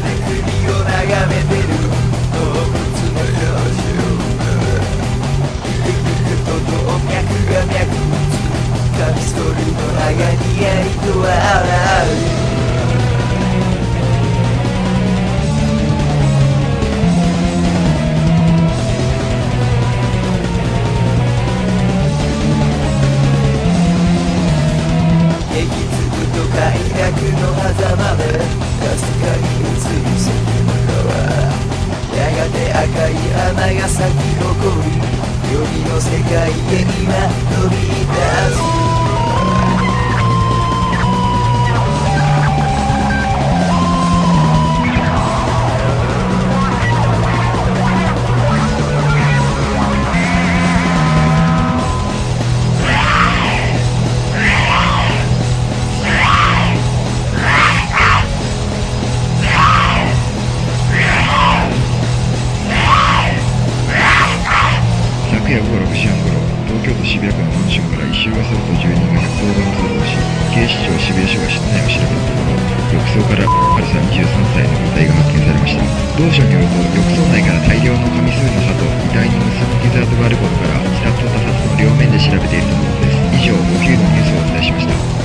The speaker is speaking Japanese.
Bye. が咲き誇り夜の世界へ今飛び出すから異臭がすると住人が110番通報し、警視庁渋谷署が室内を調べたところ、浴槽から春さん23歳の遺体が発見されました。同署によると、浴槽内から大量の紙数の歯と遺体に結ぶ傷跡があることから、自殺と他殺の両面で調べているとのことです。以上、お昼のニュースをお伝えしました。